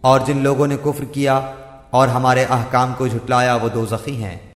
اور جن لوگوں نے کفر کیا اور ہمارے احکام کو جھٹلایا وہ دو ہیں۔